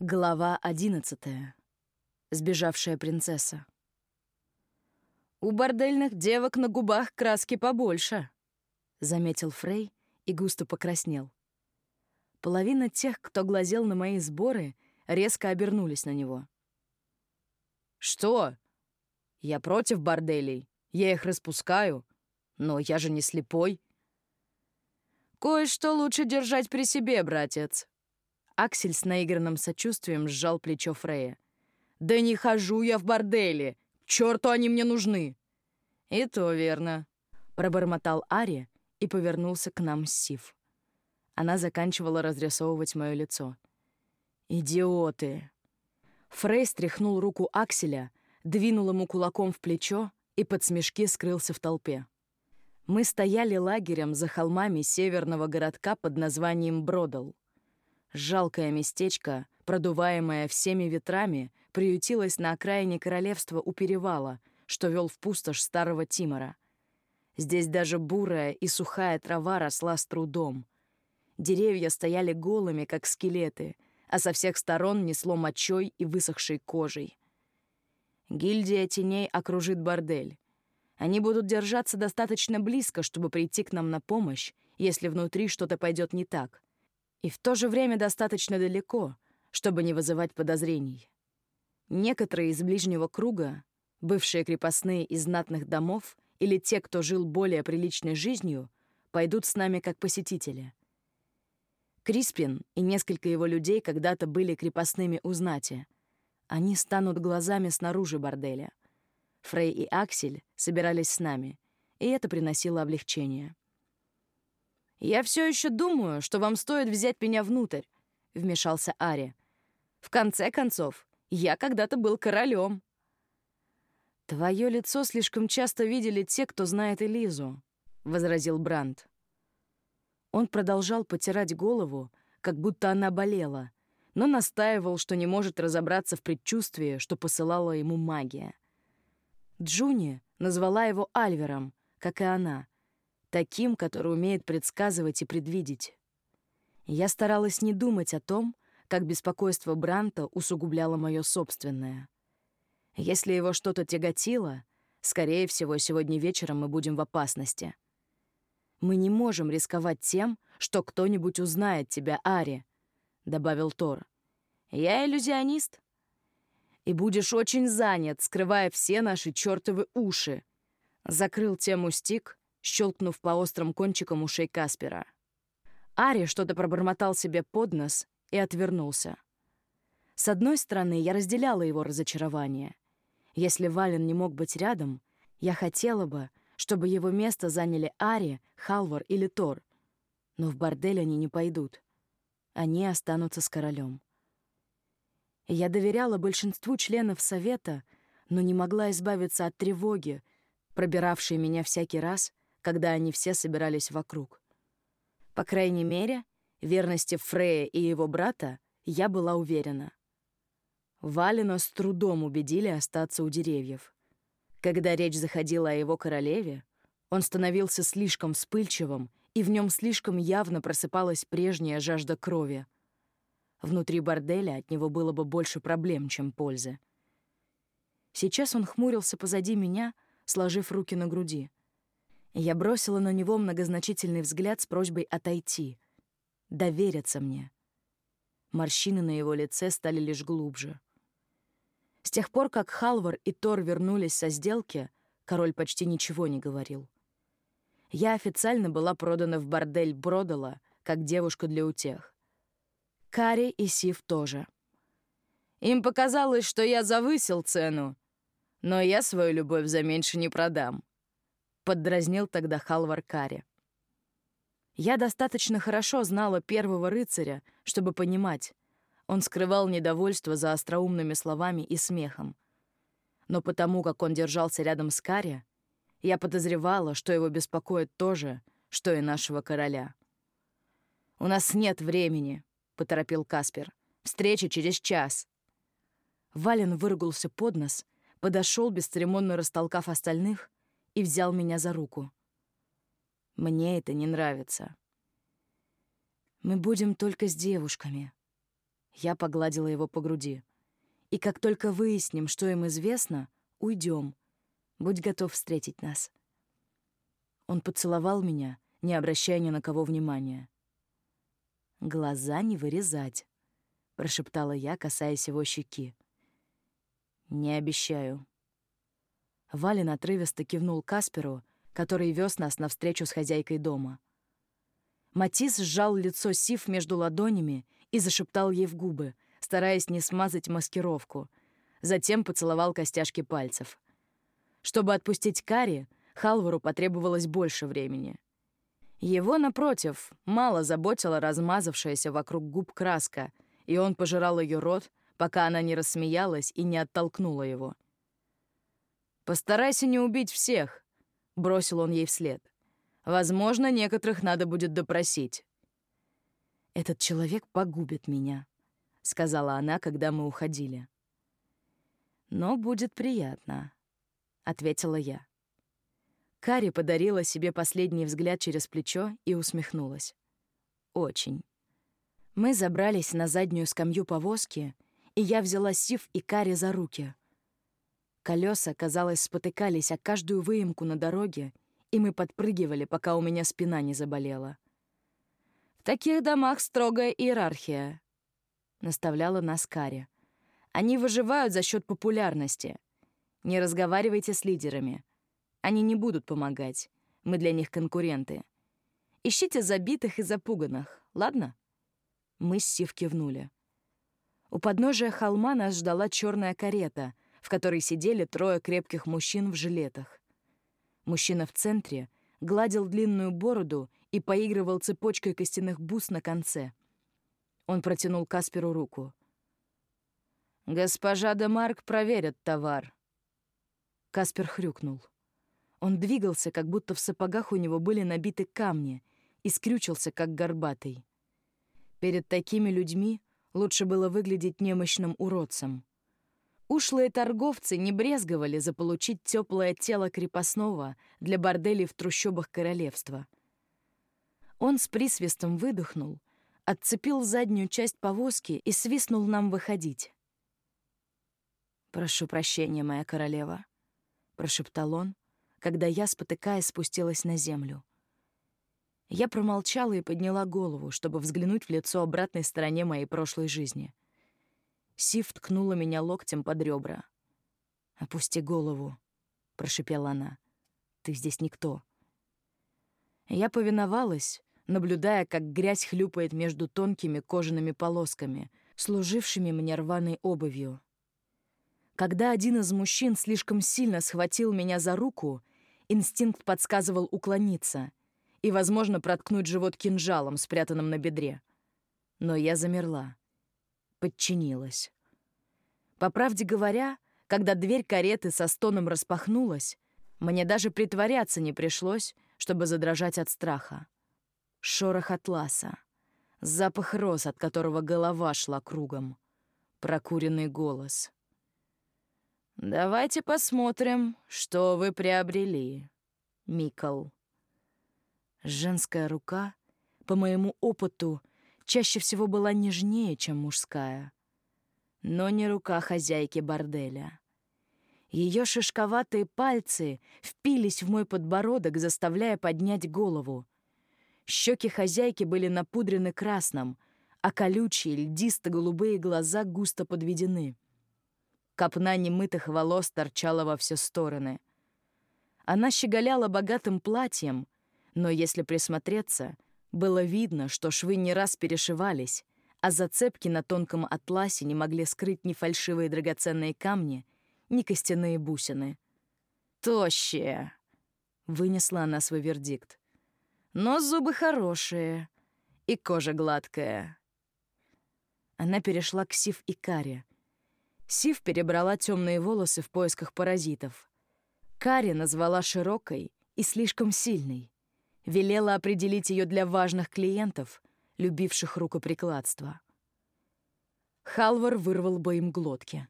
Глава одиннадцатая. Сбежавшая принцесса. «У бордельных девок на губах краски побольше», — заметил Фрей и густо покраснел. Половина тех, кто глазел на мои сборы, резко обернулись на него. «Что? Я против борделей. Я их распускаю. Но я же не слепой». «Кое-что лучше держать при себе, братец», Аксель с наигранным сочувствием сжал плечо Фрея. «Да не хожу я в борделе! К черту они мне нужны!» «И то верно», — пробормотал Ари и повернулся к нам с Сив. Она заканчивала разрисовывать мое лицо. «Идиоты!» Фрей стряхнул руку Акселя, двинул ему кулаком в плечо и под смешки скрылся в толпе. Мы стояли лагерем за холмами северного городка под названием Бродал. Жалкое местечко, продуваемое всеми ветрами, приютилось на окраине королевства у перевала, что вел в пустошь старого Тимора. Здесь даже бурая и сухая трава росла с трудом. Деревья стояли голыми, как скелеты, а со всех сторон несло мочой и высохшей кожей. Гильдия теней окружит бордель. Они будут держаться достаточно близко, чтобы прийти к нам на помощь, если внутри что-то пойдет не так — и в то же время достаточно далеко, чтобы не вызывать подозрений. Некоторые из ближнего круга, бывшие крепостные из знатных домов или те, кто жил более приличной жизнью, пойдут с нами как посетители. Криспин и несколько его людей когда-то были крепостными у знати. Они станут глазами снаружи борделя. Фрей и Аксель собирались с нами, и это приносило облегчение. «Я все еще думаю, что вам стоит взять меня внутрь», — вмешался Ари. «В конце концов, я когда-то был королем». «Твое лицо слишком часто видели те, кто знает Элизу», — возразил Бранд. Он продолжал потирать голову, как будто она болела, но настаивал, что не может разобраться в предчувствии, что посылала ему магия. Джуни назвала его Альвером, как и она — таким, который умеет предсказывать и предвидеть. Я старалась не думать о том, как беспокойство Бранта усугубляло мое собственное. Если его что-то тяготило, скорее всего, сегодня вечером мы будем в опасности. «Мы не можем рисковать тем, что кто-нибудь узнает тебя, Ари», — добавил Тор. «Я иллюзионист. И будешь очень занят, скрывая все наши чертовы уши», — закрыл тему Стик, щелкнув по острым кончикам ушей Каспера. Ари что-то пробормотал себе под нос и отвернулся. С одной стороны, я разделяла его разочарование. Если Вален не мог быть рядом, я хотела бы, чтобы его место заняли Ари, Халвар или Тор. Но в бордель они не пойдут. Они останутся с королем. Я доверяла большинству членов Совета, но не могла избавиться от тревоги, пробиравшей меня всякий раз, когда они все собирались вокруг. По крайней мере, верности Фрея и его брата я была уверена. Валина с трудом убедили остаться у деревьев. Когда речь заходила о его королеве, он становился слишком вспыльчивым, и в нем слишком явно просыпалась прежняя жажда крови. Внутри борделя от него было бы больше проблем, чем пользы. Сейчас он хмурился позади меня, сложив руки на груди. Я бросила на него многозначительный взгляд с просьбой отойти, довериться мне. Морщины на его лице стали лишь глубже. С тех пор, как Халвар и Тор вернулись со сделки, король почти ничего не говорил. Я официально была продана в бордель Бродала как девушка для утех. Кари и Сив тоже. Им показалось, что я завысил цену, но я свою любовь за меньше не продам поддразнил тогда Халвар Кари. Я достаточно хорошо знала первого рыцаря, чтобы понимать. Он скрывал недовольство за остроумными словами и смехом. Но потому, как он держался рядом с Кари, я подозревала, что его беспокоит то же, что и нашего короля. «У нас нет времени», — поторопил Каспер. «Встреча через час». Вален выругался под нос, подошел, бесцеремонно растолкав остальных, и взял меня за руку. Мне это не нравится. Мы будем только с девушками, Я погладила его по груди. «И как только выясним, что им известно, уйдем. Будь готов встретить нас». Он поцеловал меня, не обращая ни на кого внимания. «Глаза не вырезать», — прошептала я, касаясь его щеки. «Не обещаю». Вален отрывисто кивнул Касперу, который вез нас навстречу с хозяйкой дома. Матис сжал лицо Сив между ладонями и зашептал ей в губы, стараясь не смазать маскировку. Затем поцеловал костяшки пальцев. Чтобы отпустить Кари, Халвару потребовалось больше времени. Его, напротив, мало заботила размазавшаяся вокруг губ краска, и он пожирал ее рот, пока она не рассмеялась и не оттолкнула его. «Постарайся не убить всех», — бросил он ей вслед. «Возможно, некоторых надо будет допросить». «Этот человек погубит меня», — сказала она, когда мы уходили. «Но будет приятно», — ответила я. Кари подарила себе последний взгляд через плечо и усмехнулась. «Очень». Мы забрались на заднюю скамью повозки, и я взяла Сив и Кари за руки. Колеса, казалось, спотыкались о каждую выемку на дороге, и мы подпрыгивали, пока у меня спина не заболела. «В таких домах строгая иерархия», — наставляла нас Кари. «Они выживают за счет популярности. Не разговаривайте с лидерами. Они не будут помогать. Мы для них конкуренты. Ищите забитых и запуганных, ладно?» Мы с Сив кивнули. У подножия холма нас ждала черная карета, в которой сидели трое крепких мужчин в жилетах. Мужчина в центре гладил длинную бороду и поигрывал цепочкой костяных бус на конце. Он протянул Касперу руку. «Госпожа де Марк проверит товар». Каспер хрюкнул. Он двигался, как будто в сапогах у него были набиты камни, и скрючился, как горбатый. Перед такими людьми лучше было выглядеть немощным уродцем. Ушлые торговцы не брезговали заполучить теплое тело крепостного для борделей в трущобах королевства. Он с присвистом выдохнул, отцепил заднюю часть повозки и свистнул нам выходить. «Прошу прощения, моя королева», — прошептал он, когда я, спотыкаясь, спустилась на землю. Я промолчала и подняла голову, чтобы взглянуть в лицо обратной стороне моей прошлой жизни. Сив ткнула меня локтем под ребра. «Опусти голову», — прошипела она. «Ты здесь никто». Я повиновалась, наблюдая, как грязь хлюпает между тонкими кожаными полосками, служившими мне рваной обувью. Когда один из мужчин слишком сильно схватил меня за руку, инстинкт подсказывал уклониться и, возможно, проткнуть живот кинжалом, спрятанным на бедре. Но я замерла, подчинилась. По правде говоря, когда дверь кареты со стоном распахнулась, мне даже притворяться не пришлось, чтобы задрожать от страха. Шорох атласа, запах роз, от которого голова шла кругом, прокуренный голос — «Давайте посмотрим, что вы приобрели, Микл». Женская рука, по моему опыту, чаще всего была нежнее, чем мужская. Но не рука хозяйки борделя. Ее шишковатые пальцы впились в мой подбородок, заставляя поднять голову. Щеки хозяйки были напудрены красным, а колючие льдисто-голубые глаза густо подведены — Копна немытых волос торчала во все стороны. Она щеголяла богатым платьем, но если присмотреться, было видно, что швы не раз перешивались, а зацепки на тонком атласе не могли скрыть ни фальшивые драгоценные камни, ни костяные бусины. «Тощая!» — вынесла она свой вердикт. «Но зубы хорошие, и кожа гладкая». Она перешла к Сив и Каре, Сив перебрала темные волосы в поисках паразитов. Кари назвала широкой и слишком сильной. Велела определить ее для важных клиентов, любивших рукоприкладство. Халвар вырвал бы им глотки.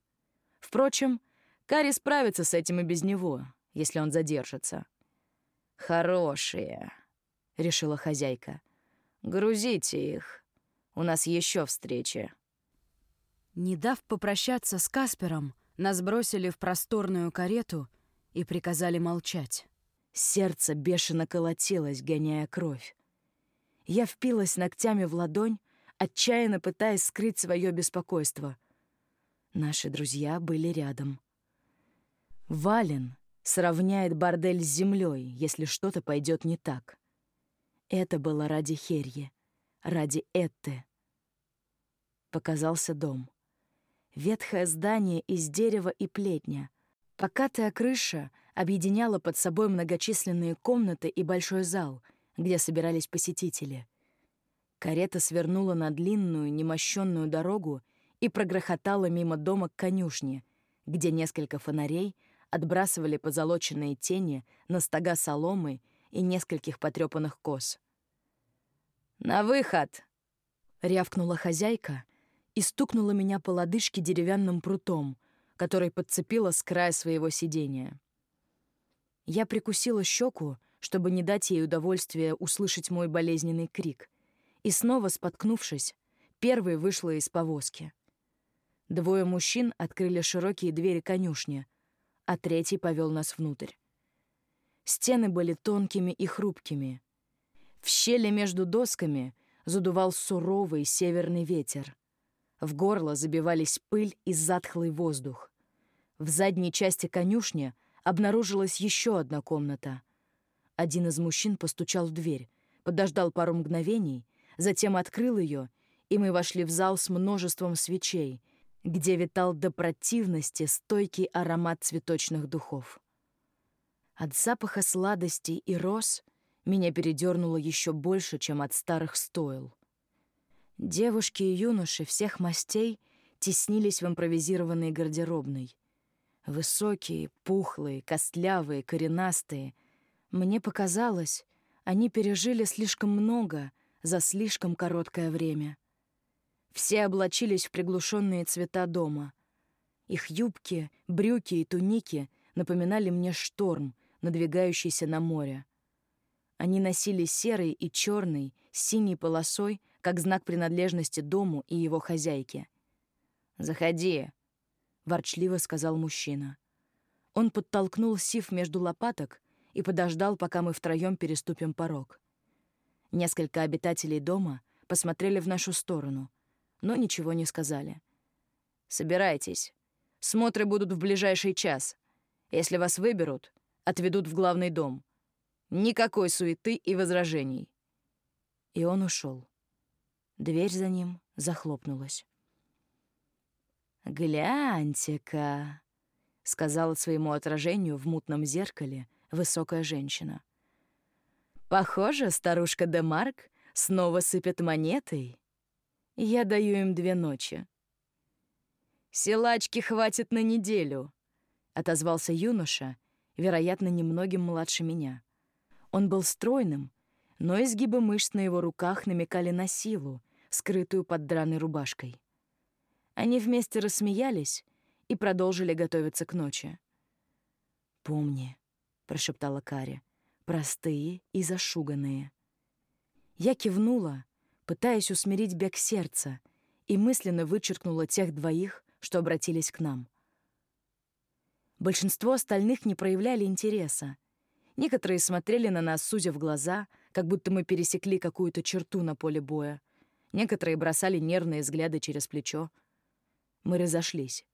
Впрочем, Кари справится с этим и без него, если он задержится. «Хорошие», — решила хозяйка. «Грузите их. У нас еще встречи». Не дав попрощаться с Каспером, нас бросили в просторную карету и приказали молчать. Сердце бешено колотилось, гоняя кровь. Я впилась ногтями в ладонь, отчаянно пытаясь скрыть свое беспокойство. Наши друзья были рядом. Вален сравняет бордель с землей, если что-то пойдет не так. Это было ради Херье, ради Этты. Показался дом. Ветхое здание из дерева и плетня. Покатая крыша объединяла под собой многочисленные комнаты и большой зал, где собирались посетители. Карета свернула на длинную, немощенную дорогу и прогрохотала мимо дома к конюшне, где несколько фонарей отбрасывали позолоченные тени на стога соломы и нескольких потрёпанных коз. «На выход!» — рявкнула хозяйка и стукнула меня по лодыжке деревянным прутом, который подцепила с края своего сидения. Я прикусила щеку, чтобы не дать ей удовольствия услышать мой болезненный крик, и снова, споткнувшись, первой вышла из повозки. Двое мужчин открыли широкие двери конюшни, а третий повел нас внутрь. Стены были тонкими и хрупкими. В щели между досками задувал суровый северный ветер. В горло забивались пыль и затхлый воздух. В задней части конюшни обнаружилась еще одна комната. Один из мужчин постучал в дверь, подождал пару мгновений, затем открыл ее, и мы вошли в зал с множеством свечей, где витал до противности стойкий аромат цветочных духов. От запаха сладостей и роз меня передернуло еще больше, чем от старых стоил. Девушки и юноши всех мастей теснились в импровизированной гардеробной. Высокие, пухлые, костлявые, коренастые. Мне показалось, они пережили слишком много за слишком короткое время. Все облачились в приглушенные цвета дома. Их юбки, брюки и туники напоминали мне шторм, надвигающийся на море. Они носили серый и черный с синей полосой, как знак принадлежности дому и его хозяйке. «Заходи», — ворчливо сказал мужчина. Он подтолкнул Сив между лопаток и подождал, пока мы втроем переступим порог. Несколько обитателей дома посмотрели в нашу сторону, но ничего не сказали. «Собирайтесь. Смотры будут в ближайший час. Если вас выберут, отведут в главный дом. Никакой суеты и возражений». И он ушел. Дверь за ним захлопнулась. «Гляньте-ка», — сказала своему отражению в мутном зеркале высокая женщина. «Похоже, старушка Демарк снова сыпет монетой. Я даю им две ночи». «Силачки хватит на неделю», — отозвался юноша, вероятно, немногим младше меня. Он был стройным, но изгибы мышц на его руках намекали на силу, скрытую под драной рубашкой. Они вместе рассмеялись и продолжили готовиться к ночи. «Помни», — прошептала Кари, — «простые и зашуганные». Я кивнула, пытаясь усмирить бег сердца, и мысленно вычеркнула тех двоих, что обратились к нам. Большинство остальных не проявляли интереса. Некоторые смотрели на нас, судя в глаза, как будто мы пересекли какую-то черту на поле боя. Некоторые бросали нервные взгляды через плечо — мы разошлись.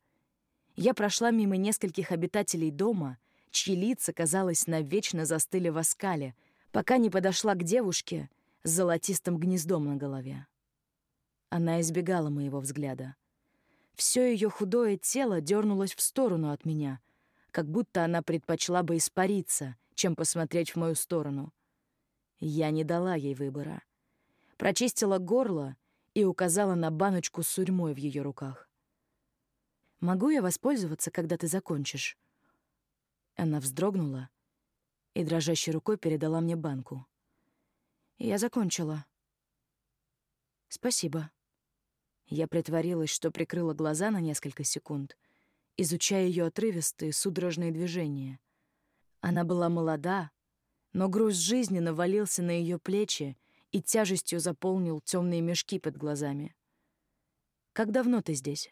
Я прошла мимо нескольких обитателей дома, чьи лица, казалось, навечно застыли в оскале, пока не подошла к девушке с золотистым гнездом на голове. Она избегала моего взгляда. Все ее худое тело дернулось в сторону от меня, как будто она предпочла бы испариться, чем посмотреть в мою сторону. Я не дала ей выбора. Прочистила горло и указала на баночку с сурьмой в ее руках. Могу я воспользоваться, когда ты закончишь?» Она вздрогнула и дрожащей рукой передала мне банку. «Я закончила». «Спасибо». Я притворилась, что прикрыла глаза на несколько секунд, изучая ее отрывистые, судорожные движения. Она была молода, но груз жизни навалился на ее плечи и тяжестью заполнил темные мешки под глазами. «Как давно ты здесь?»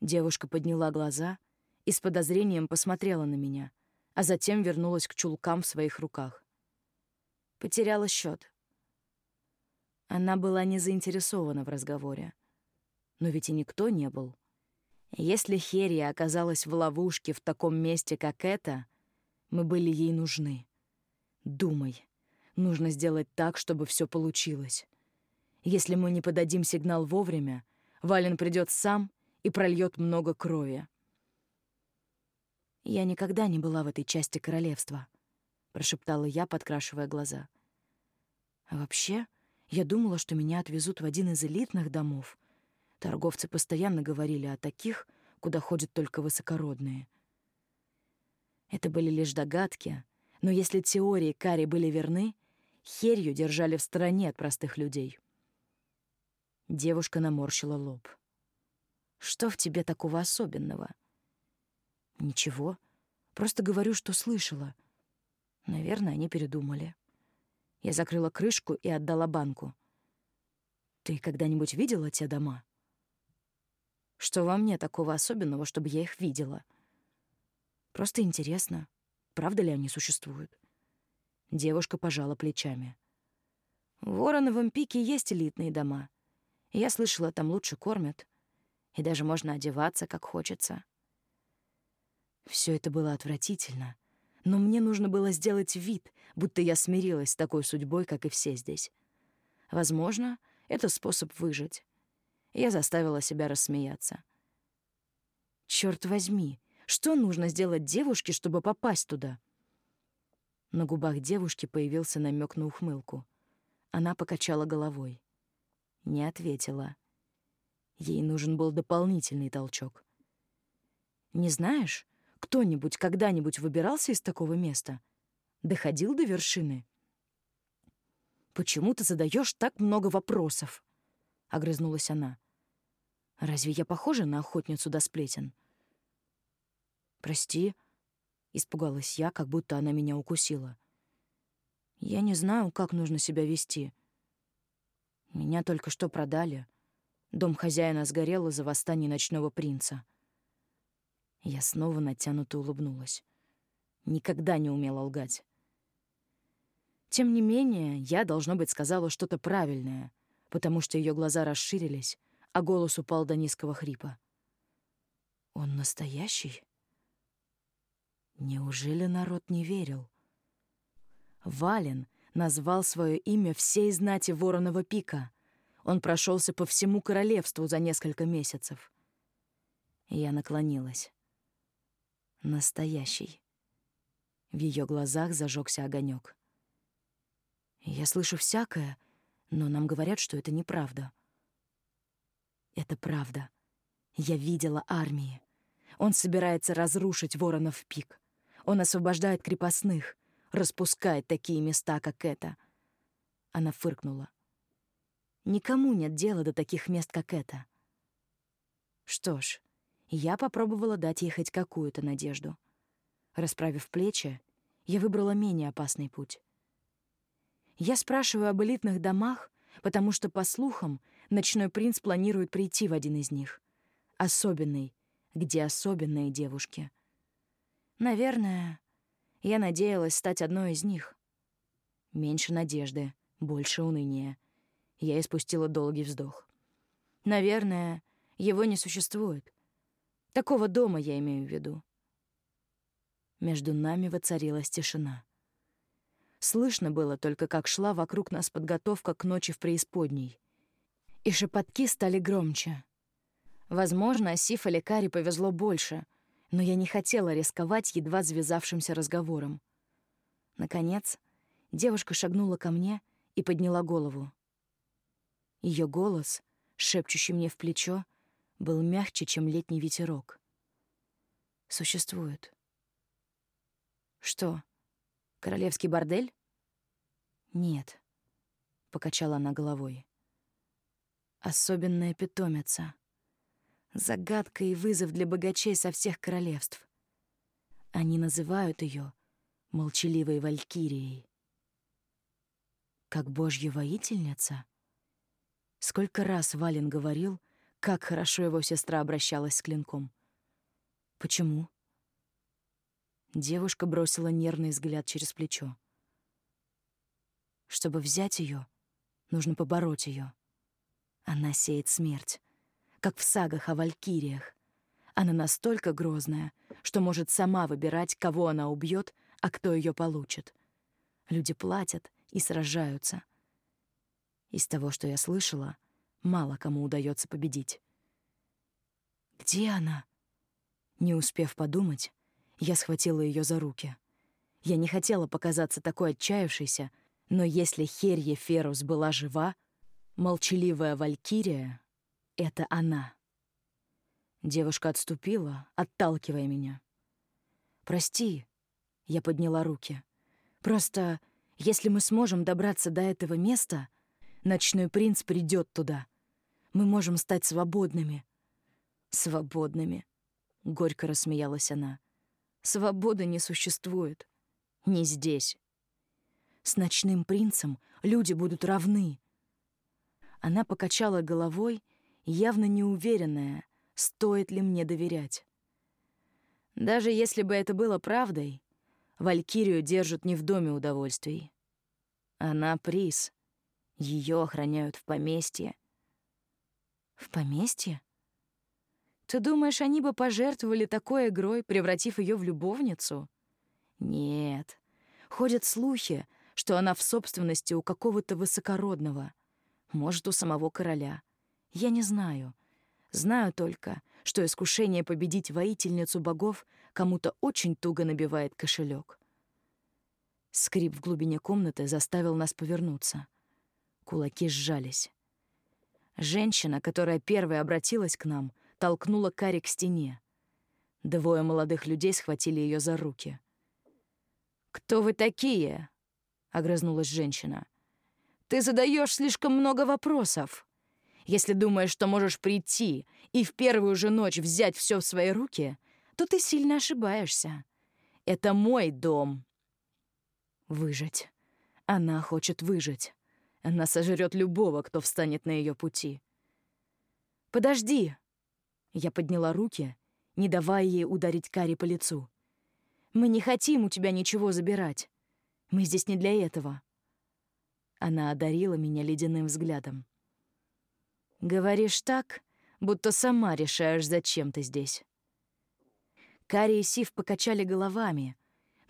Девушка подняла глаза и с подозрением посмотрела на меня, а затем вернулась к чулкам в своих руках. Потеряла счет. Она была не заинтересована в разговоре. Но ведь и никто не был. Если Херия оказалась в ловушке в таком месте, как это, мы были ей нужны. Думай. Нужно сделать так, чтобы все получилось. Если мы не подадим сигнал вовремя, Вален придет сам и прольет много крови. «Я никогда не была в этой части королевства», — прошептала я, подкрашивая глаза. «А вообще, я думала, что меня отвезут в один из элитных домов. Торговцы постоянно говорили о таких, куда ходят только высокородные. Это были лишь догадки, но если теории Кари были верны, Херью держали в стороне от простых людей. Девушка наморщила лоб. «Что в тебе такого особенного?» «Ничего. Просто говорю, что слышала. Наверное, они передумали». Я закрыла крышку и отдала банку. «Ты когда-нибудь видела те дома?» «Что во мне такого особенного, чтобы я их видела?» «Просто интересно, правда ли они существуют?» Девушка пожала плечами. В Вороновом пике есть элитные дома. Я слышала, там лучше кормят. И даже можно одеваться, как хочется. Все это было отвратительно. Но мне нужно было сделать вид, будто я смирилась с такой судьбой, как и все здесь. Возможно, это способ выжить. Я заставила себя рассмеяться. Черт возьми, что нужно сделать девушке, чтобы попасть туда? На губах девушки появился намек на ухмылку. Она покачала головой. Не ответила. Ей нужен был дополнительный толчок. «Не знаешь, кто-нибудь когда-нибудь выбирался из такого места? Доходил до вершины?» «Почему ты задаешь так много вопросов?» — огрызнулась она. «Разве я похожа на охотницу до сплетен?» «Прости», Испугалась я, как будто она меня укусила. Я не знаю, как нужно себя вести. Меня только что продали. Дом хозяина сгорел из-за восстания ночного принца. Я снова натянуто улыбнулась. Никогда не умела лгать. Тем не менее, я, должно быть, сказала что-то правильное, потому что ее глаза расширились, а голос упал до низкого хрипа. «Он настоящий?» Неужели народ не верил? Вален назвал свое имя всей знати Воронова пика. Он прошелся по всему королевству за несколько месяцев. Я наклонилась. Настоящий. В ее глазах зажегся огонек. Я слышу всякое, но нам говорят, что это неправда. Это правда. Я видела армии. Он собирается разрушить Воронов пик. Он освобождает крепостных, распускает такие места, как это. Она фыркнула. Никому нет дела до таких мест, как это. Что ж, я попробовала дать ей хоть какую-то надежду. Расправив плечи, я выбрала менее опасный путь. Я спрашиваю об элитных домах, потому что, по слухам, ночной принц планирует прийти в один из них. Особенный, где особенные девушки — Наверное, я надеялась стать одной из них. Меньше надежды, больше уныния. Я испустила долгий вздох. Наверное, его не существует. Такого дома я имею в виду. Между нами воцарилась тишина. Слышно было только, как шла вокруг нас подготовка к ночи в преисподней. И шепотки стали громче. Возможно, Сиф или Кари повезло больше — но я не хотела рисковать едва завязавшимся разговором. Наконец, девушка шагнула ко мне и подняла голову. Ее голос, шепчущий мне в плечо, был мягче, чем летний ветерок. Существует. Что? Королевский бордель? Нет, покачала она головой. Особенная питомица. Загадка и вызов для богачей со всех королевств. Они называют ее молчаливой валькирией. Как божья воительница? Сколько раз Вален говорил, Как хорошо его сестра обращалась с клинком. Почему? Девушка бросила нервный взгляд через плечо. Чтобы взять ее, нужно побороть ее. Она сеет смерть, как в сагах о валькириях. Она настолько грозная, что может сама выбирать, кого она убьет, а кто ее получит. Люди платят и сражаются. Из того, что я слышала, мало кому удается победить. Где она? Не успев подумать, я схватила ее за руки. Я не хотела показаться такой отчаявшейся, но если Херье Ферус была жива, молчаливая Валькирия — это она. Девушка отступила, отталкивая меня. «Прости», — я подняла руки. «Просто, если мы сможем добраться до этого места, ночной принц придет туда. Мы можем стать свободными». «Свободными», — горько рассмеялась она. «Свободы не существует. Не здесь. С ночным принцем люди будут равны». Она покачала головой, явно неуверенная, стоит ли мне доверять. Даже если бы это было правдой, Валькирию держат не в доме удовольствий. Она приз. Ее охраняют в поместье. В поместье? Ты думаешь, они бы пожертвовали такой игрой, превратив ее в любовницу? Нет. Ходят слухи, что она в собственности у какого-то высокородного. Может, у самого короля. Я не знаю. Знаю только, что искушение победить воительницу богов кому-то очень туго набивает кошелек. Скрип в глубине комнаты заставил нас повернуться. Кулаки сжались. Женщина, которая первой обратилась к нам, толкнула Кари к стене. Двое молодых людей схватили ее за руки. «Кто вы такие?» — огрызнулась женщина. «Ты задаешь слишком много вопросов. Если думаешь, что можешь прийти и в первую же ночь взять все в свои руки, то ты сильно ошибаешься. Это мой дом. Выжить. Она хочет выжить. Она сожрет любого, кто встанет на ее пути. «Подожди!» Я подняла руки, не давая ей ударить Кари по лицу. «Мы не хотим у тебя ничего забирать. Мы здесь не для этого». Она одарила меня ледяным взглядом. Говоришь так, будто сама решаешь, зачем ты здесь. Кари и Сив покачали головами,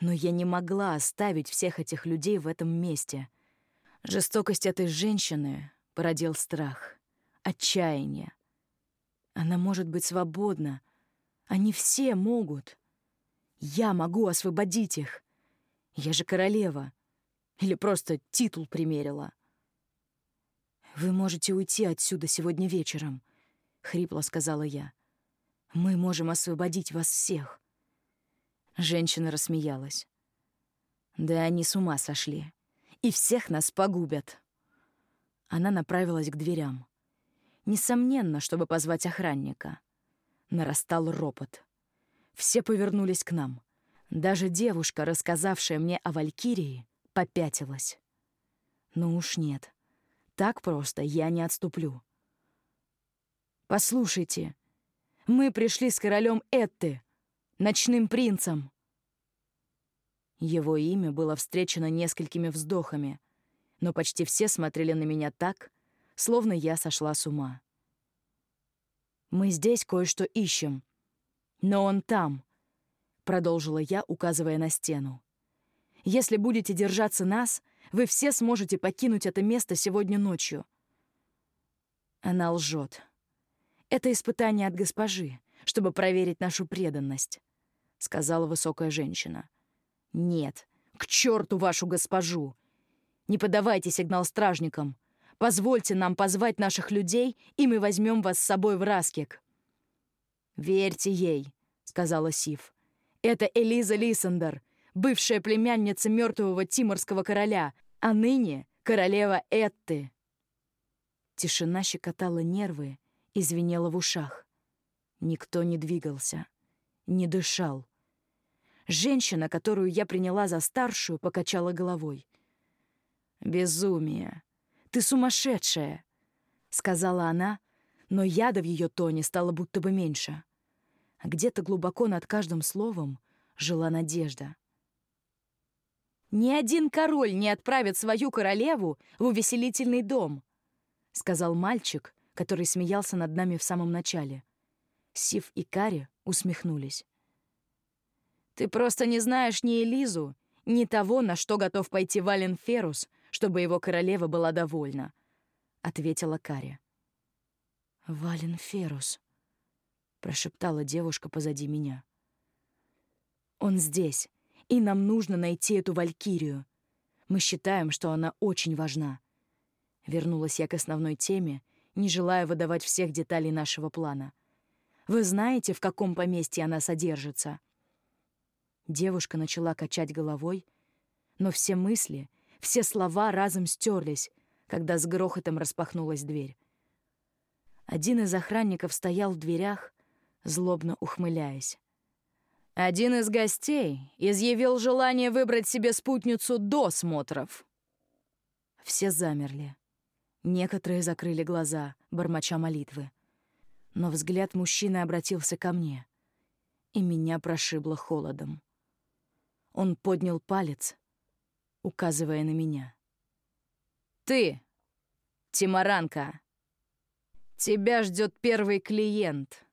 но я не могла оставить всех этих людей в этом месте. Жестокость этой женщины породил страх, отчаяние. Она может быть свободна. Они все могут. Я могу освободить их. Я же королева. Или просто титул примерила. «Вы можете уйти отсюда сегодня вечером», — хрипло сказала я. «Мы можем освободить вас всех». Женщина рассмеялась. «Да они с ума сошли. И всех нас погубят». Она направилась к дверям. Несомненно, чтобы позвать охранника. Нарастал ропот. Все повернулись к нам. Даже девушка, рассказавшая мне о Валькирии, попятилась. Ну уж нет. Так просто я не отступлю. Послушайте, мы пришли с королем Этты, ночным принцем. Его имя было встречено несколькими вздохами, но почти все смотрели на меня так, словно я сошла с ума. «Мы здесь кое-что ищем, но он там», — продолжила я, указывая на стену. «Если будете держаться нас, — вы все сможете покинуть это место сегодня ночью». Она лжет. «Это испытание от госпожи, чтобы проверить нашу преданность», — сказала высокая женщина. «Нет, к черту вашу госпожу! Не подавайте сигнал стражникам. Позвольте нам позвать наших людей, и мы возьмем вас с собой в Раскик». «Верьте ей», — сказала Сив. «Это Элиза Лиссендер, бывшая племянница мертвого тиморского короля, а ныне королева Этты. Тишина щекотала нервы и звенела в ушах. Никто не двигался, не дышал. Женщина, которую я приняла за старшую, покачала головой. «Безумие! Ты сумасшедшая!» — сказала она, но яда в ее тоне стало будто бы меньше. Где-то глубоко над каждым словом жила надежда. «Ни один король не отправит свою королеву в увеселительный дом», — сказал мальчик, который смеялся над нами в самом начале. Сив и Кари усмехнулись. «Ты просто не знаешь ни Элизу, ни того, на что готов пойти Вален Ферус, чтобы его королева была довольна», — ответила Кари. «Вален Ферус», — прошептала девушка позади меня. «Он здесь, и нам нужно найти эту Валькирию. Мы считаем, что она очень важна». Вернулась я к основной теме, не желая выдавать всех деталей нашего плана. «Вы знаете, в каком поместье она содержится?» Девушка начала качать головой, но все мысли, все слова разом стерлись, когда с грохотом распахнулась дверь. Один из охранников стоял в дверях, злобно ухмыляясь. Один из гостей изъявил желание выбрать себе спутницу до смотров. Все замерли. Некоторые закрыли глаза, бормоча молитвы. Но взгляд мужчины обратился ко мне, и меня прошибло холодом. Он поднял палец, указывая на меня. «Ты, Тимаранка!» Тебя ждет первый клиент.